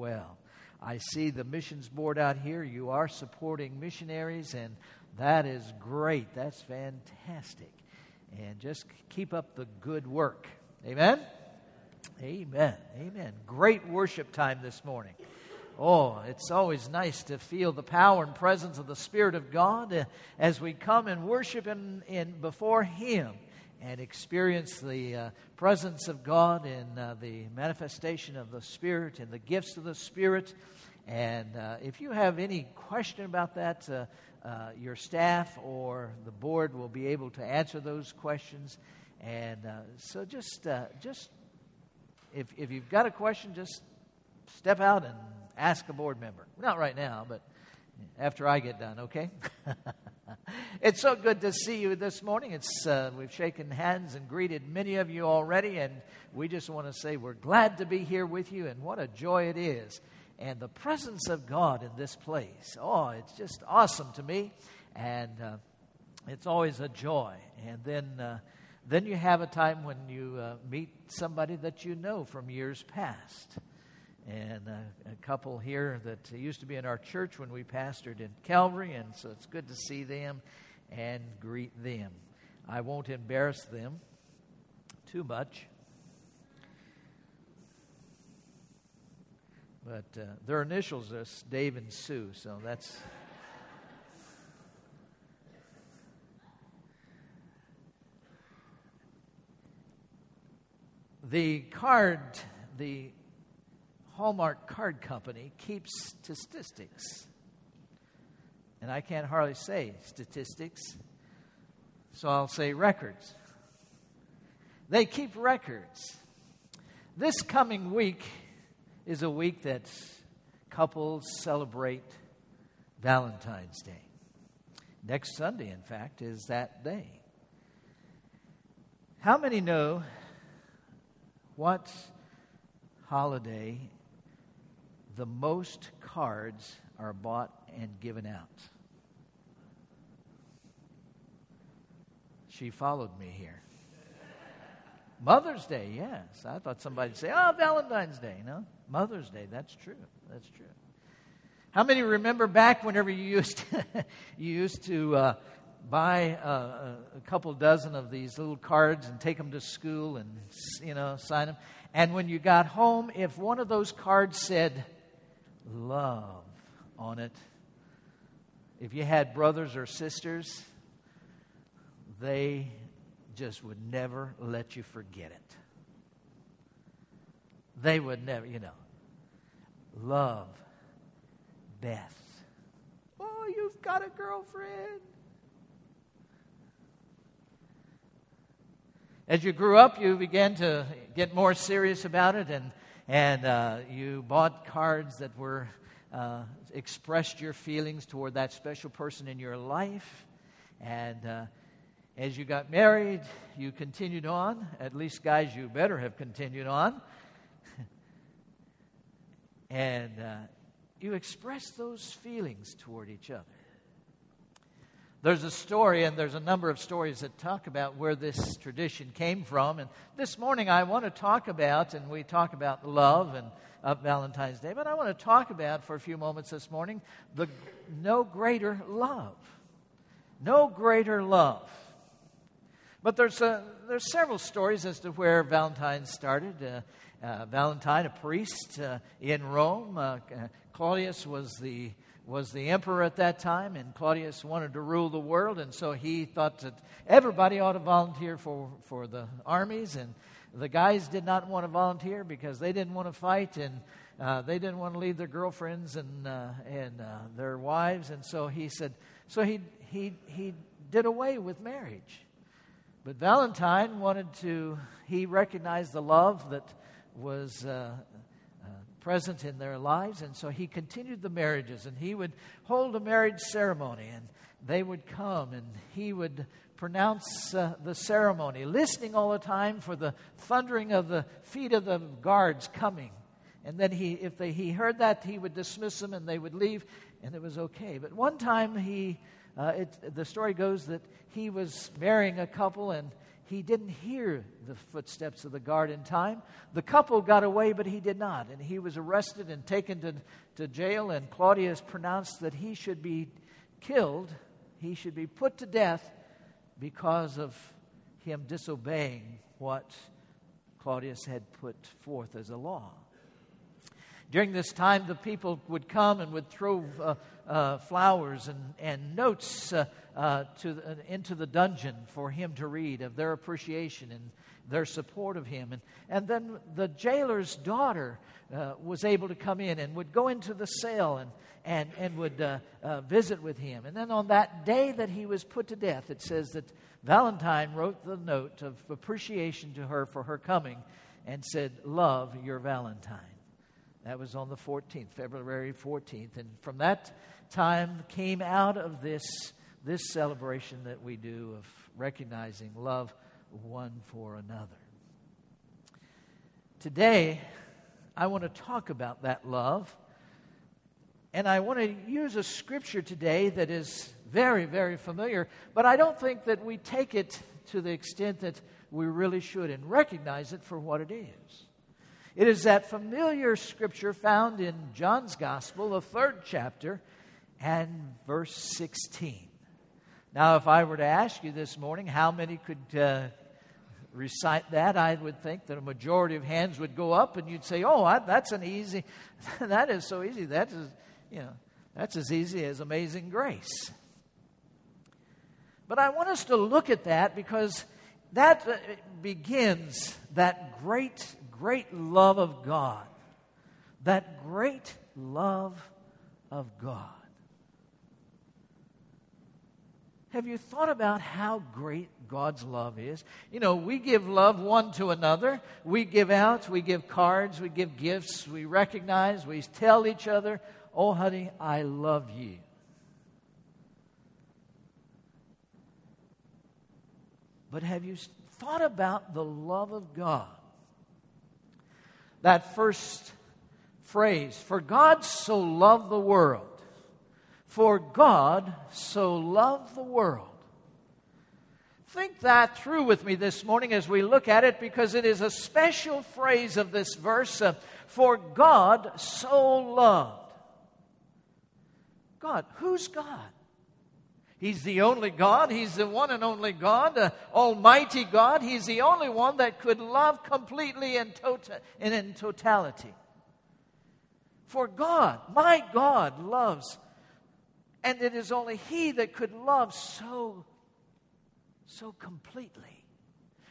well. I see the missions board out here. You are supporting missionaries, and that is great. That's fantastic. And just keep up the good work. Amen? Amen. Amen. Great worship time this morning. Oh, it's always nice to feel the power and presence of the Spirit of God uh, as we come and worship in, in before Him and experience the uh, presence of God and uh, the manifestation of the Spirit and the gifts of the Spirit. And uh, if you have any question about that, uh, uh, your staff or the board will be able to answer those questions. And uh, so just, just if, if you've got a question, just step out and ask a board member. Not right now, but after I get done, okay? it's so good to see you this morning. It's, uh, we've shaken hands and greeted many of you already, and we just want to say we're glad to be here with you, and what a joy it is. And the presence of God in this place, oh, it's just awesome to me, and uh, it's always a joy. And then, uh, then you have a time when you uh, meet somebody that you know from years past and a, a, couple here that used to be in our church when we pastored in Calvary, and so it's good to see them and greet them. I won't embarrass them too much, but uh, their initials are Dave and Sue, so that's. the card, the Hallmark Card Company keeps statistics. And I can't hardly say statistics, so I'll say records. They keep records. This coming week is a week that couples celebrate Valentine's Day. Next Sunday, in fact, is that day. How many know what holiday the most cards are bought and given out. She followed me here. Mother's Day, yes. I thought somebody'd say, oh, Valentine's Day. No, Mother's Day. That's true. That's true. How many remember back whenever you used to, you used to uh, buy a, a couple dozen of these little cards and take them to school and you know sign them? And when you got home, if one of those cards said love on it. If you had brothers or sisters, they just would never let you forget it. They would never, you know. Love, Beth. Oh, you've got a girlfriend. As you grew up, you began to get more serious about it and and uh, you bought cards that were uh, expressed your feelings toward that special person in your life. And uh, as you got married, you continued on. At least, guys, you better have continued on. and uh, you expressed those feelings toward each other. There's a story, and there's a number of stories that talk about where this tradition came from. And this morning, I want to talk about, and we talk about love and of Valentine's Day, but I want to talk about for a few moments this morning the no greater love. No greater love. But there's, a, there's several stories as to where Valentine started. Uh, uh, Valentine, a priest uh, in Rome, uh, Claudius was the was the emperor at that time, and Claudius wanted to rule the world, and so he thought that everybody ought to volunteer for, for the armies, and the guys did not want to volunteer because they didn't want to fight, and uh, they didn't want to leave their girlfriends and, uh, and uh, their wives, and so he said, so he, he, he did away with marriage. But Valentine wanted to, he recognized the love that was uh, present in their lives. And so he continued the marriages, and he would hold a marriage ceremony, and they would come, and he would pronounce uh, the ceremony, listening all the time for the thundering of the feet of the guards coming. And then he, if they, he heard that, he would dismiss them, and they would leave, and it was okay. But one time he, uh, it, the story goes that he was marrying a couple, and he didn't hear the footsteps of the guard in time. The couple got away, but he did not. And he was arrested and taken to, to jail. And Claudius pronounced that he should be killed, he should be put to death because of him disobeying what Claudius had put forth as a law. During this time, the people would come and would throw uh, uh, flowers and, and notes uh, uh to into the dungeon for him to read of their appreciation and their support of him. And, and then the jailer's daughter uh, was able to come in and would go into the cell and, and, and would uh, visit with him. And then on that day that he was put to death, it says that Valentine wrote the note of appreciation to her for her coming and said, Love your Valentine. That was on the 14th, February 14th. And from that time came out of this, this celebration that we do of recognizing love one for another. Today, I want to talk about that love. And I want to use a scripture today that is very, very familiar, but I don't think that we take it to the extent that we really should and recognize it for what it is. It is that familiar scripture found in John's Gospel, the third chapter, and verse 16. Now, if I were to ask you this morning how many could uh, recite that, I would think that a majority of hands would go up and you'd say, Oh, I, that's an easy, that is so easy. That is, you know, that's as easy as amazing grace. But I want us to look at that because that uh, begins that great great love of God. That great love of God. Have you thought about how great God's love is? You know, we give love one to another. We give out, we give cards, we give gifts, we recognize, we tell each other, Oh, honey, I love you. But have you thought about the love of God? That first phrase For God so loved the world. For God so loved the world. Think that through with me this morning as we look at it because it is a special phrase of this verse. Uh, For God so loved. God, who's God? He's the only God. He's the one and only God, uh, Almighty God. He's the only one that could love completely and, tota- and in totality. For God, my God, loves, and it is only He that could love so, so completely.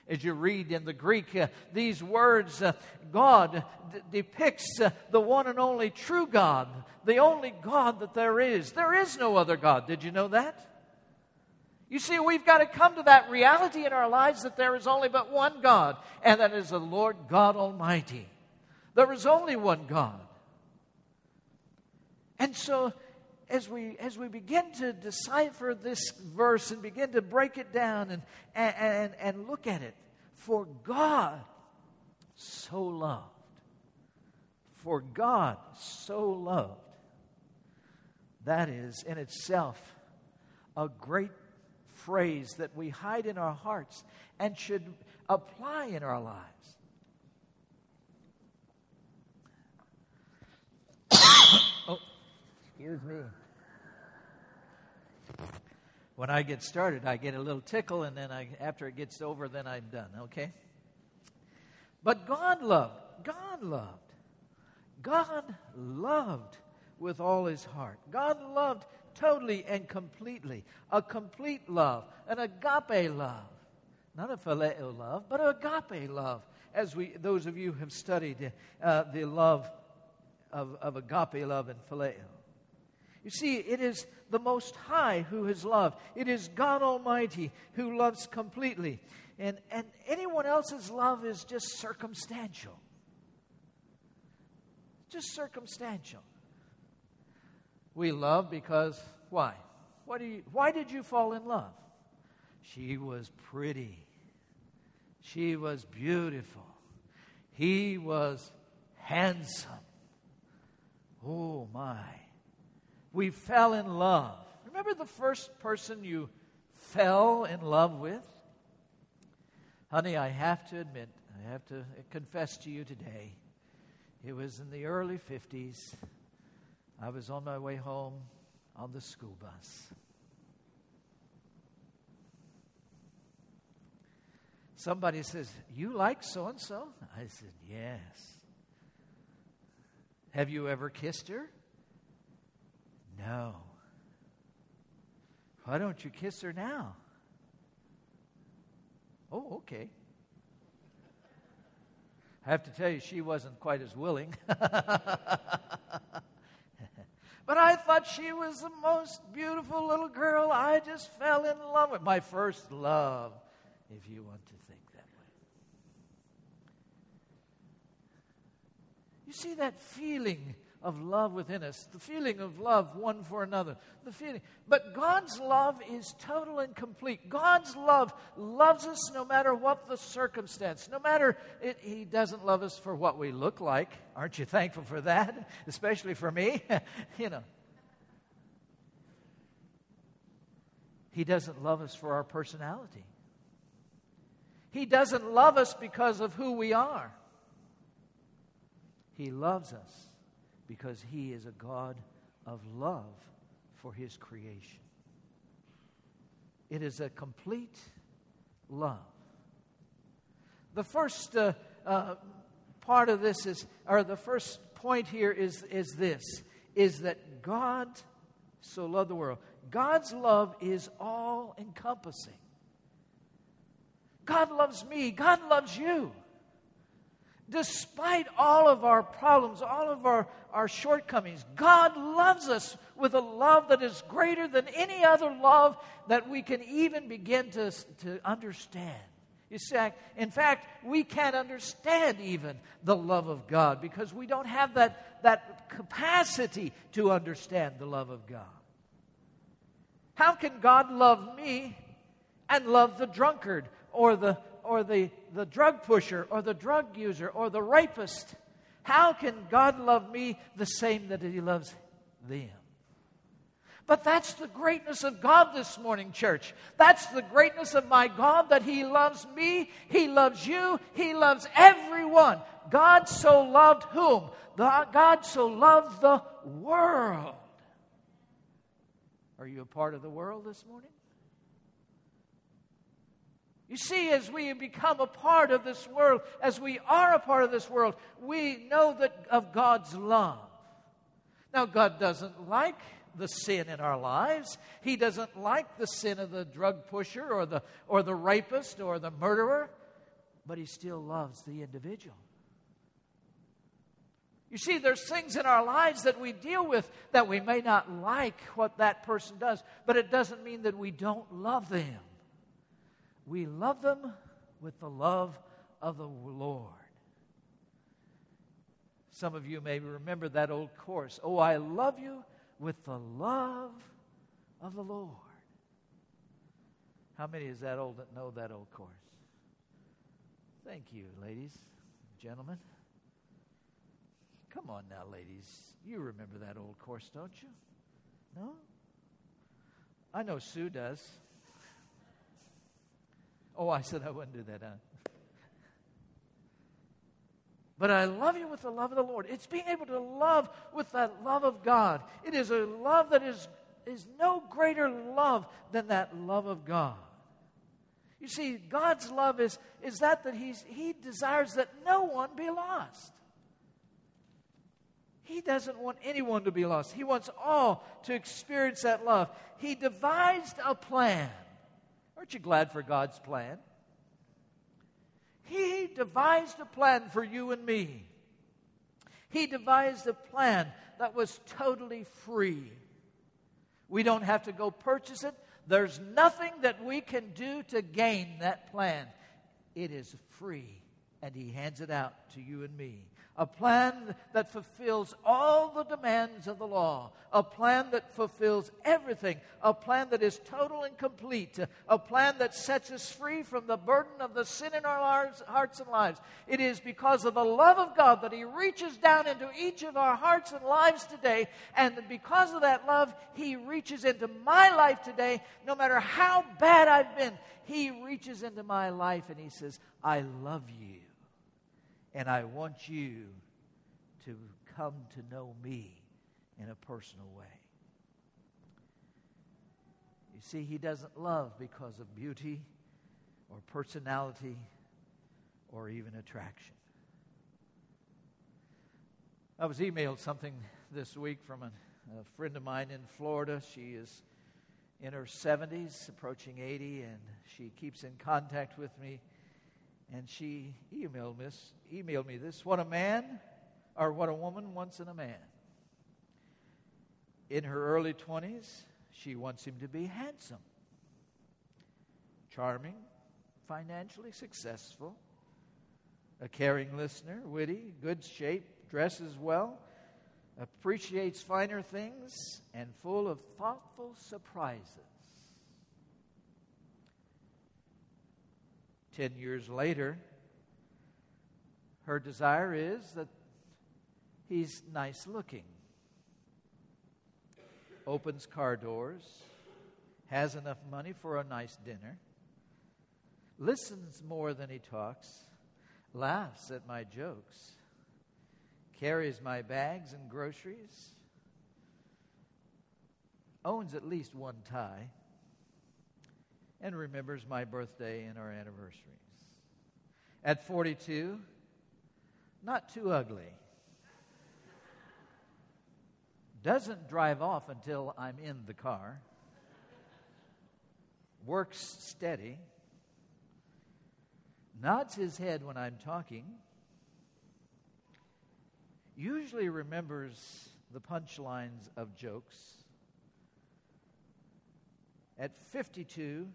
As you read in the Greek, uh, these words, uh, God d- depicts uh, the one and only true God, the only God that there is. There is no other God. Did you know that? You see, we've got to come to that reality in our lives that there is only but one God, and that is the Lord God Almighty. There is only one God. And so, as we, as we begin to decipher this verse and begin to break it down and, and, and, look at it, for God so loved, for God so loved, that is in itself a great phrase that we hide in our hearts and should apply in our lives. oh, excuse me. When I get started, I get a little tickle, and then I, after it gets over, then I'm done, okay? But God loved, God loved, God loved with all his heart. God loved totally and completely. A complete love, an agape love. Not a phileo love, but an agape love. As we, those of you have studied uh, the love of, of agape love and phileo. You see, it is the Most High who has loved. It is God Almighty who loves completely. And, and anyone else's love is just circumstantial. Just circumstantial. We love because why? What do you, why did you fall in love? She was pretty. She was beautiful. He was handsome. Oh my. We fell in love. Remember the first person you fell in love with? Honey, I have to admit, I have to confess to you today, it was in the early 50s. I was on my way home on the school bus. Somebody says, You like so and so? I said, Yes. Have you ever kissed her? No. Why don't you kiss her now? Oh, okay. I have to tell you, she wasn't quite as willing. But I thought she was the most beautiful little girl. I just fell in love with my first love, if you want to think that way. You see that feeling of love within us, the feeling of love one for another, the feeling. But God's love is total and complete. God's love loves us no matter what the circumstance, no matter it, He doesn't love us for what we look like. Aren't you thankful for that? Especially for me, you know. He doesn't love us for our personality. He doesn't love us because of who we are. He loves us because He is a God of love for His creation. It is a complete love. The first uh, uh, part of this is, or the first point here is, is this, is that God so loved the world. God's love is all encompassing. God loves me. God loves you despite all of our problems, all of our, our shortcomings, God loves us with a love that is greater than any other love that we can even begin to, to understand. You see, in fact, we can't understand even the love of God because we don't have that, that capacity to understand the love of God. How can God love me and love the drunkard or the, or the, the drug pusher or the drug user or the rapist. How can God love me the same that He loves them? But that's the greatness of God this morning, church. That's the greatness of my God that He loves me, He loves you, He loves everyone. God so loved whom? The, God so loved the world. Are you a part of the world this morning? You see, as we become a part of this world, as we are a part of this world, we know that of God's love. Now, God doesn't like the sin in our lives. He doesn't like the sin of the drug pusher or the, or the rapist or the murderer, but He still loves the individual. You see, there's things in our lives that we deal with that we may not like what that person does, but it doesn't mean that we don't love them. We love them with the love of the Lord. Some of you may remember that old chorus Oh, I love you with the love of the Lord. How many is that old that know that old chorus? Thank you, ladies, gentlemen. Come on now, ladies. You remember that old chorus, don't you? No? I know Sue does. Oh, I said I wouldn't do that, huh? But I love you with the love of the Lord. It's being able to love with that love of God. It is a love that is, is no greater love than that love of God. You see, God's love is, is that that he's, He desires that no one be lost. He doesn't want anyone to be lost. He wants all to experience that love. He devised a plan Aren't you glad for God's plan? He devised a plan for you and me. He devised a plan that was totally free. We don't have to go purchase it. There's nothing that we can do to gain that plan. It is free, and He hands it out to you and me. A plan that fulfills all the demands of the law, a plan that fulfills everything, a plan that is total and complete, a plan that sets us free from the burden of the sin in our hearts and lives. It is because of the love of God that He reaches down into each of our hearts and lives today, and because of that love, He reaches into my life today, no matter how bad I've been. He reaches into my life and He says, I love you, and I want you to come to know me in a personal way. You see, He doesn't love because of beauty or personality or even attraction. I was emailed something this week from a, a friend of mine in Florida. She is in her 70s, approaching 80, and she keeps in contact with me. And she emailed me, emailed me this What a man or what a woman wants in a man. In her early 20s, she wants him to be handsome, charming, financially successful, a caring listener, witty, good shape, dresses well, appreciates finer things, and full of thoughtful surprises. Ten years later, her desire is that He's nice looking, opens car doors, has enough money for a nice dinner, listens more than he talks, laughs at my jokes, carries my bags and groceries, owns at least one tie, and remembers my birthday and our anniversaries. At 42, not too ugly doesn't drive off until I'm in the car, works steady, nods his head when I'm talking, usually remembers the punchlines of jokes. At 52,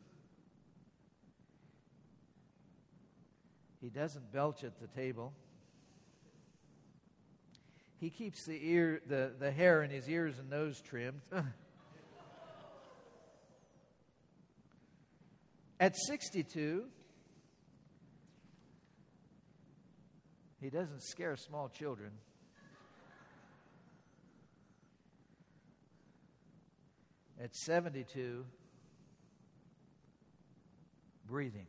he doesn't belch at the table. He keeps the, ear, the, the hair in his ears and nose trimmed. At 62, he doesn't scare small children. At 72, breathing.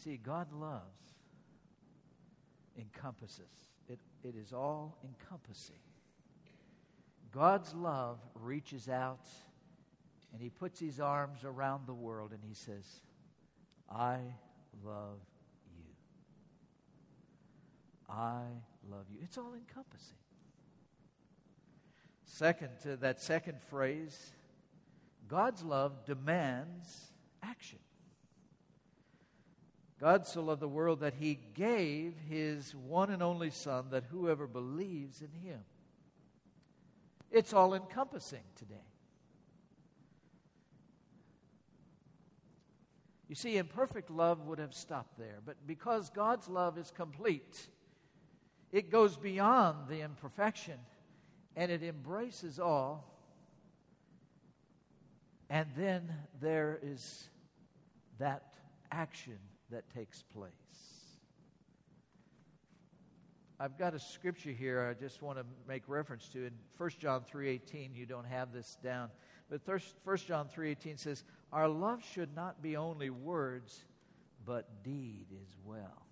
See, God loves encompasses, it, it is all encompassing. God's love reaches out and he puts his arms around the world and he says, I love you. I love you. It's all encompassing. Second, to that second phrase, God's love demands action. God so loved the world that he gave his one and only Son, that whoever believes in him. It's all encompassing today. You see, imperfect love would have stopped there, but because God's love is complete, it goes beyond the imperfection and it embraces all. And then there is that action that takes place. I've got a scripture here I just want to make reference to in 1 John 3:18 you don't have this down but 1 John 3:18 says our love should not be only words but deed as well.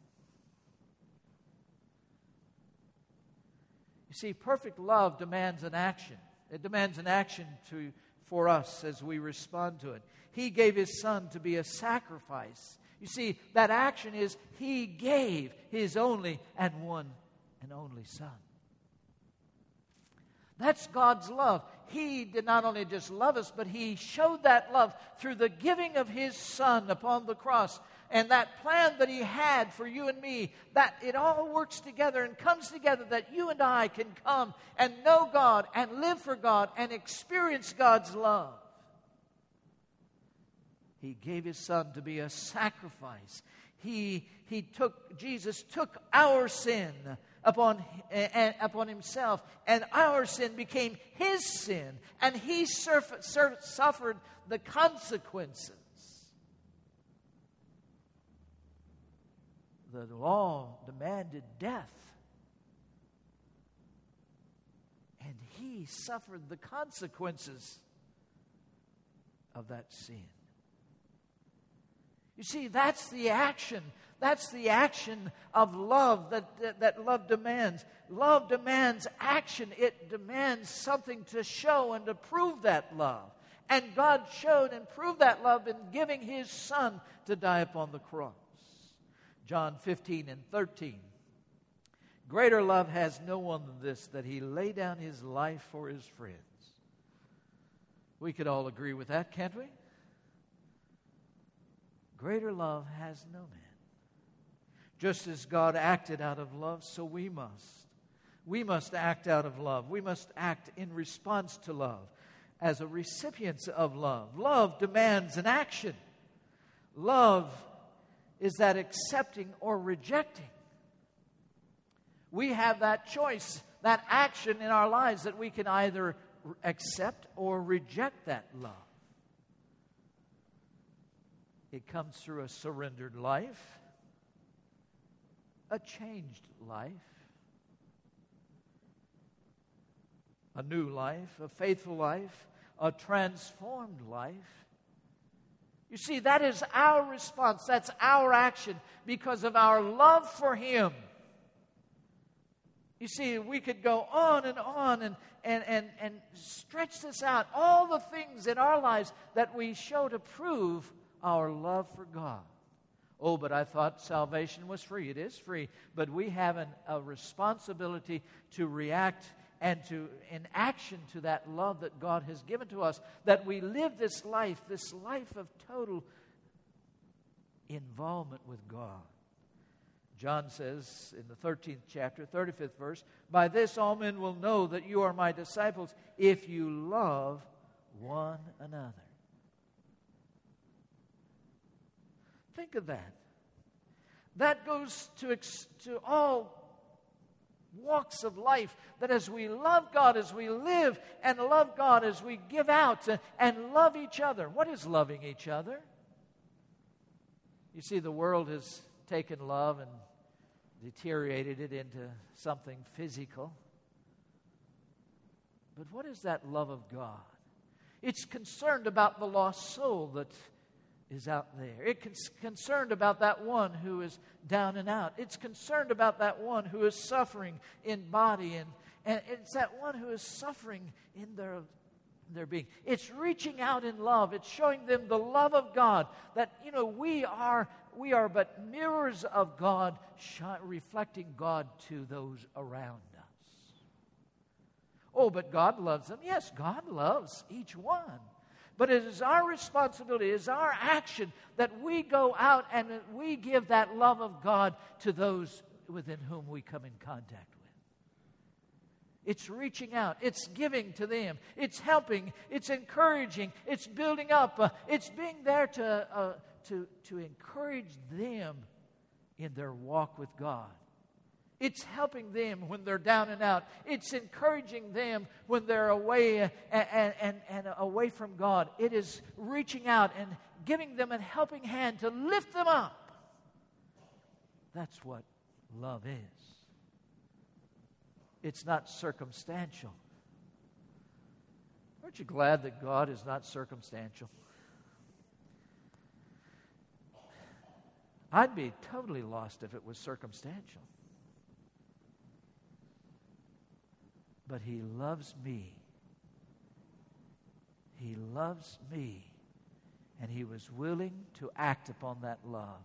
You see perfect love demands an action. It demands an action to for us as we respond to it. He gave his son to be a sacrifice you see, that action is He gave His only and one and only Son. That's God's love. He did not only just love us, but He showed that love through the giving of His Son upon the cross. And that plan that He had for you and me, that it all works together and comes together that you and I can come and know God and live for God and experience God's love. He gave his son to be a sacrifice. He, he took, Jesus took our sin upon, uh, upon himself, and our sin became his sin, and he surf, surf, suffered the consequences. The law demanded death. And he suffered the consequences of that sin. You see, that's the action. That's the action of love that, that, that, love demands. Love demands action, it demands something to show and to prove that love. And God showed and proved that love in giving His Son to die upon the cross. John 15 and 13. Greater love has no one than this, that He lay down His life for His friends. We could all agree with that, can't we? Greater love has no man. Just as God acted out of love, so we must. We must act out of love. We must act in response to love as a recipient of love. Love demands an action. Love is that accepting or rejecting. We have that choice, that action in our lives that we can either accept or reject that love. It comes through a surrendered life, a changed life, a new life, a faithful life, a transformed life. You see, that is our response. That's our action because of our love for Him. You see, we could go on and on and, and, and, and stretch this out. All the things in our lives that we show to prove our love for God. Oh, but I thought salvation was free. It is free, but we have an, a responsibility to react and to in action to that love that God has given to us that we live this life, this life of total involvement with God. John says in the 13th chapter, 35th verse, By this all men will know that you are my disciples if you love one another. Think of that. That goes to, to all walks of life. That as we love God, as we live and love God, as we give out and love each other. What is loving each other? You see, the world has taken love and deteriorated it into something physical. But what is that love of God? It's concerned about the lost soul that is out there. It's concerned about that one who is down and out. It's concerned about that one who is suffering in body, and, and it's that one who is suffering in their, their being. It's reaching out in love. It's showing them the love of God. That, you know, we are, we are but mirrors of God, reflecting God to those around us. Oh, but God loves them. Yes, God loves each one. But it is our responsibility, it is our action that we go out and we give that love of God to those within whom we come in contact with. It's reaching out, it's giving to them, it's helping, it's encouraging, it's building up, uh, it's being there to, uh, to, to encourage them in their walk with God. It's helping them when they're down and out. It's encouraging them when they're away and, and, and, away from God. It is reaching out and giving them a helping hand to lift them up. That's what love is. It's not circumstantial. Aren't you glad that God is not circumstantial? I'd be totally lost if it was circumstantial. But He loves me. He loves me. And He was willing to act upon that love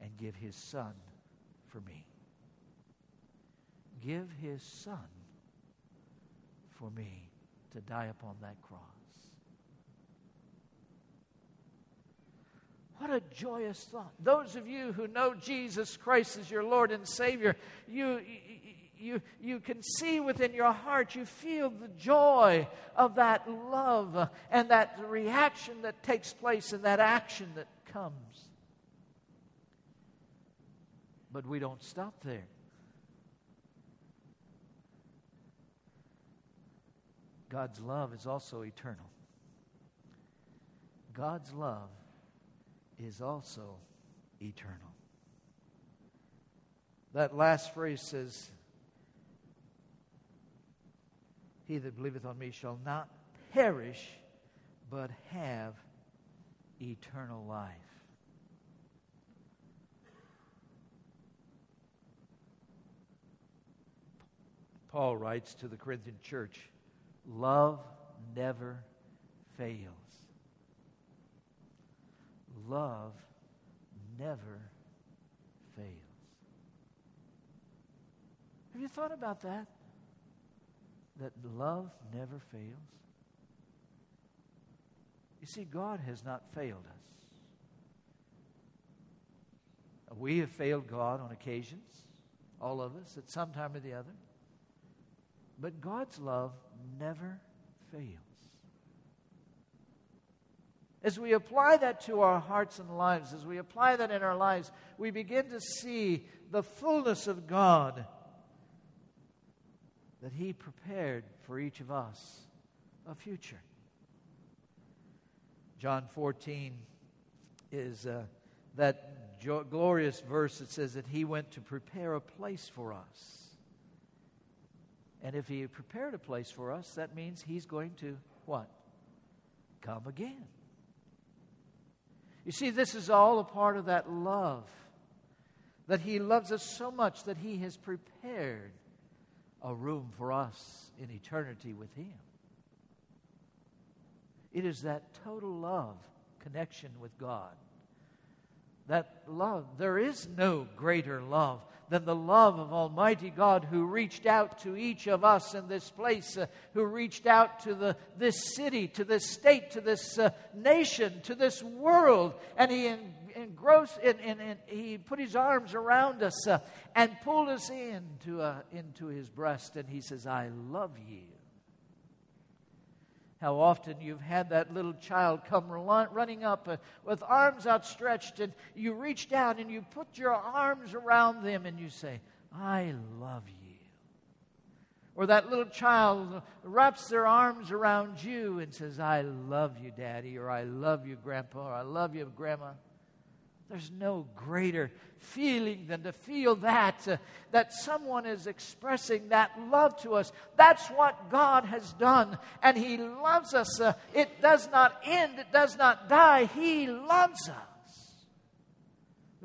and give His Son for me. Give His Son for me to die upon that cross. What a joyous thought. Those of you who know Jesus Christ as your Lord and Savior, you, you, you can see within your heart, you feel the joy of that love and that reaction that takes place and that action that comes. But we don't stop there. God's love is also eternal. God's love is also eternal. That last phrase says, He that believeth on me shall not perish, but have eternal life. Paul writes to the Corinthian church love never fails. Love never fails. Have you thought about that? That love never fails? You see, God has not failed us. We have failed God on occasions, all of us, at some time or the other. But God's love never fails. As we apply that to our hearts and lives, as we apply that in our lives, we begin to see the fullness of God that He prepared for each of us a future. John 14 is uh, that jo- glorious verse that says that He went to prepare a place for us. And if He prepared a place for us, that means He's going to what? Come again. You see, this is all a part of that love. That He loves us so much that He has prepared a room for us in eternity with Him. It is that total love connection with God. That love, there is no greater love than the love of Almighty God who reached out to each of us in this place, uh, who reached out to the, this city, to this state, to this uh, nation, to this world, and He and, and, and He put His arms around us uh, and pulled us into, uh, into His breast, and He says, I love you. How often you've had that little child come running up uh, with arms outstretched, and you reach down and you put your arms around them and you say, I love you. Or that little child wraps their arms around you and says, I love you, Daddy, or I love you, Grandpa, or I love you, Grandma. There's no greater feeling than to feel that, uh, that someone is expressing that love to us. That's what God has done. And He loves us. Uh, it does not end, it does not die. He loves us.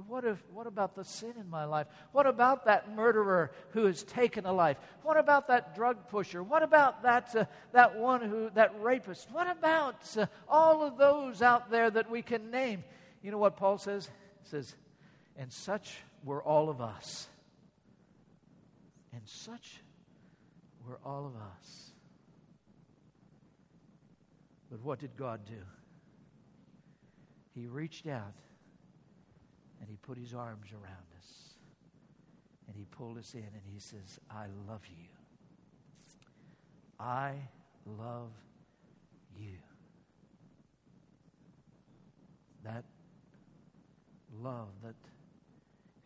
What, if, what about the sin in my life? What about that murderer who has taken a life? What about that drug pusher? What about that, uh, that one who, that rapist? What about uh, all of those out there that we can name? You know what Paul says? He says, and such were all of us. And such were all of us. But what did God do? He reached out and he put his arms around us. And he pulled us in and he says, I love you. I love you. That love that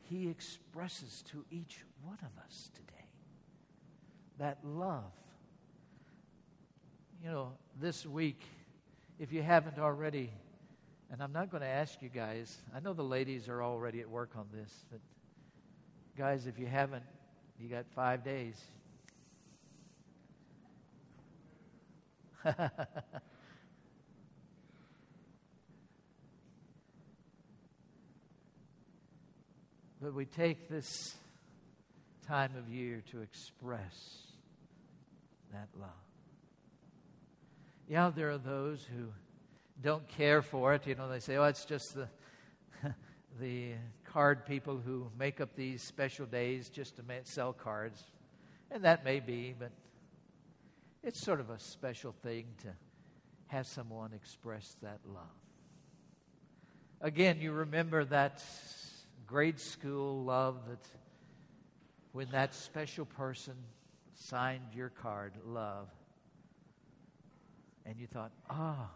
He expresses to each one of us today. That love. You know, this week, if you haven't already, and I'm not going to ask you guys, I know the ladies are already at work on this, but guys, if you haven't, you got five days. But we take this time of year to express that love. Yeah, there are those who don't care for it. You know, they say, oh, it's just the, the card people who make up these special days just to sell cards. And that may be, but it's sort of a special thing to have someone express that love. Again, you remember that grade school love that when that special person signed your card, love, and you thought, ah, oh,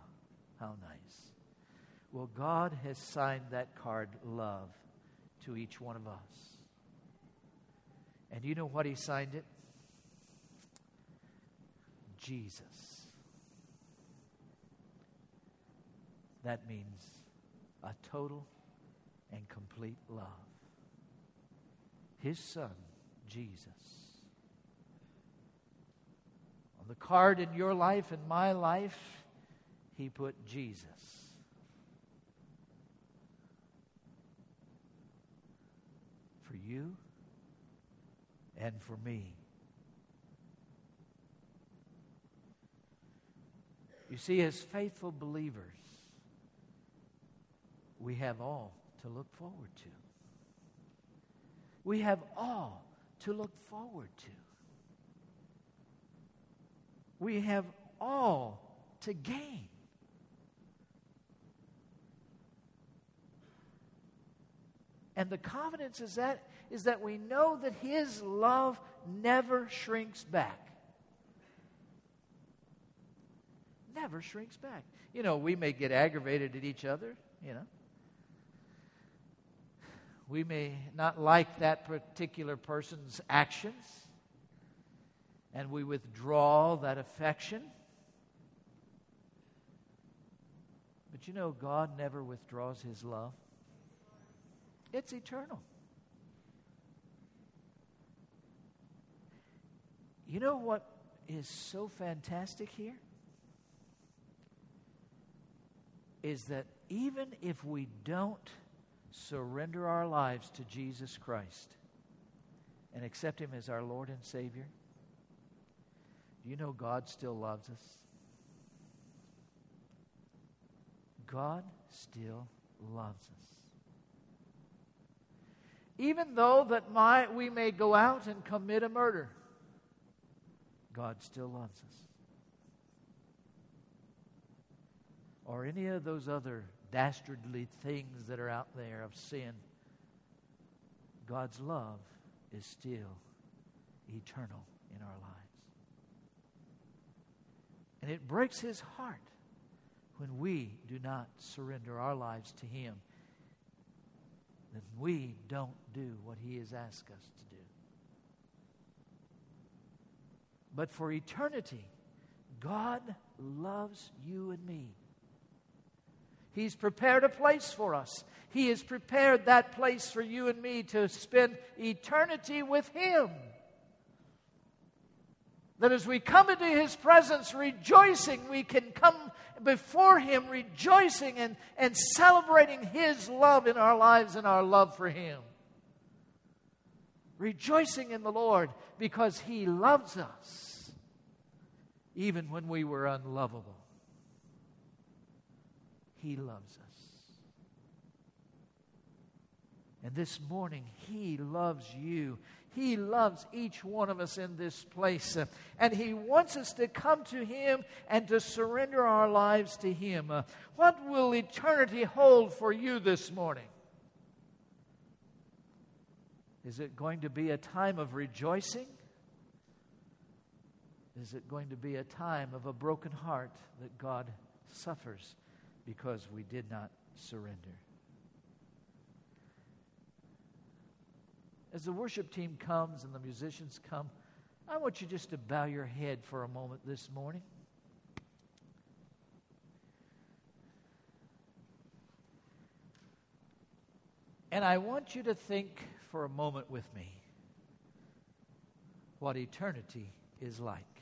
how nice. Well, God has signed that card, love, to each one of us. And you know what He signed it? Jesus. That means a total and complete love. His Son, Jesus. On the card in your life and my life, He put Jesus. For you and for me. You see, as faithful believers, we have all to look forward to. We have all to look forward to. We have all to gain. And the confidence is that is that we know that his love never shrinks back. Never shrinks back. You know, we may get aggravated at each other, you know. We may not like that particular person's actions, and we withdraw that affection. But you know, God never withdraws his love, it's eternal. You know what is so fantastic here? Is that even if we don't surrender our lives to Jesus Christ and accept Him as our Lord and Savior, do you know God still loves us? God still loves us. Even though that my, we may go out and commit a murder, God still loves us. Or any of those other dastardly things that are out there of sin, God's love is still eternal in our lives. And it breaks his heart when we do not surrender our lives to him, then we don't do what he has asked us to do. But for eternity, God loves you and me. He's prepared a place for us. He has prepared that place for you and me to spend eternity with Him. That as we come into His presence rejoicing, we can come before Him rejoicing and, and celebrating His love in our lives and our love for Him rejoicing in the Lord because He loves us even when we were unlovable. He loves us. And this morning, He loves you. He loves each one of us in this place. And He wants us to come to Him and to surrender our lives to Him. What will eternity hold for you this morning? Is it going to be a time of rejoicing? Is it going to be a time of a broken heart that God suffers because we did not surrender? As the worship team comes and the musicians come, I want you just to bow your head for a moment this morning. And I want you to think for a moment with me what eternity is like.